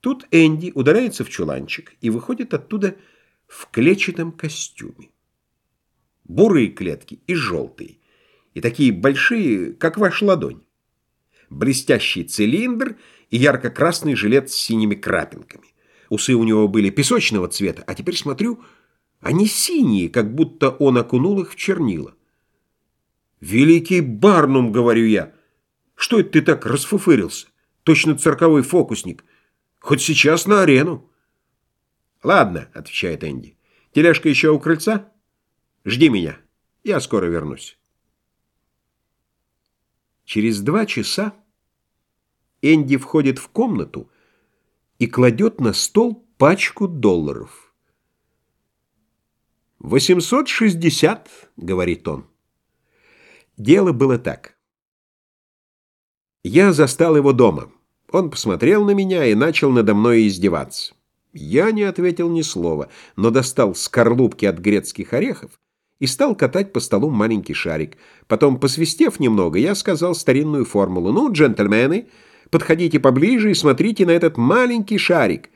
Тут Энди удаляется в чуланчик и выходит оттуда в клетчатом костюме. Бурые клетки и желтые, и такие большие, как ваша ладонь. Блестящий цилиндр и ярко-красный жилет с синими крапинками. Усы у него были песочного цвета, а теперь смотрю, они синие, как будто он окунул их в чернила. «Великий Барнум!» — говорю я. «Что это ты так расфуфырился? Точно цирковой фокусник. Хоть сейчас на арену». «Ладно», — отвечает Энди. «Тележка еще у крыльца? Жди меня. Я скоро вернусь». Через два часа Энди входит в комнату и кладет на стол пачку долларов. «Восемьсот шестьдесят», — говорит он. Дело было так. Я застал его дома. Он посмотрел на меня и начал надо мной издеваться. Я не ответил ни слова, но достал скорлупки от грецких орехов и стал катать по столу маленький шарик. Потом, посвистев немного, я сказал старинную формулу. «Ну, джентльмены, подходите поближе и смотрите на этот маленький шарик.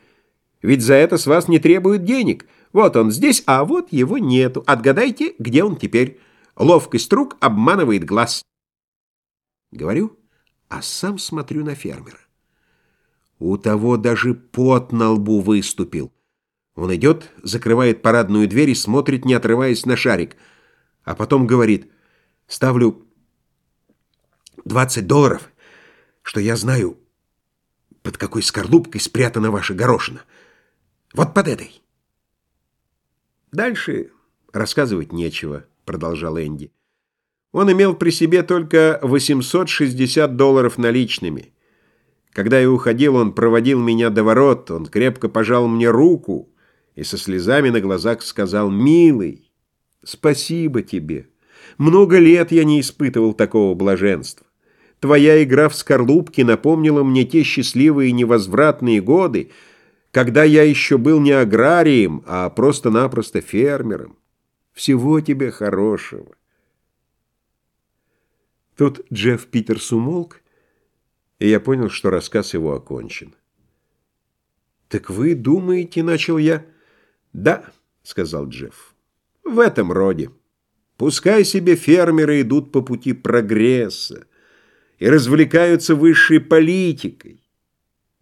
Ведь за это с вас не требуют денег. Вот он здесь, а вот его нету. Отгадайте, где он теперь. Ловкость рук обманывает глаз». Говорю, а сам смотрю на фермера. У того даже пот на лбу выступил. Он идет, закрывает парадную дверь и смотрит, не отрываясь на шарик. А потом говорит, ставлю 20 долларов, что я знаю, под какой скорлупкой спрятана ваша горошина. Вот под этой. Дальше рассказывать нечего, продолжал Энди. Он имел при себе только 860 долларов наличными. Когда я уходил, он проводил меня до ворот, он крепко пожал мне руку и со слезами на глазах сказал «Милый, спасибо тебе. Много лет я не испытывал такого блаженства. Твоя игра в скорлупки напомнила мне те счастливые невозвратные годы, когда я еще был не аграрием, а просто-напросто фермером. Всего тебе хорошего». Тут Джефф Питерс умолк, и я понял, что рассказ его окончен. «Так вы думаете, — начал я? — Да, — сказал Джефф, — в этом роде. Пускай себе фермеры идут по пути прогресса и развлекаются высшей политикой.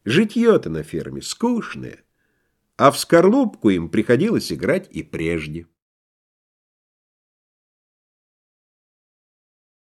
Житье-то на ферме скучное, а в скорлупку им приходилось играть и прежде».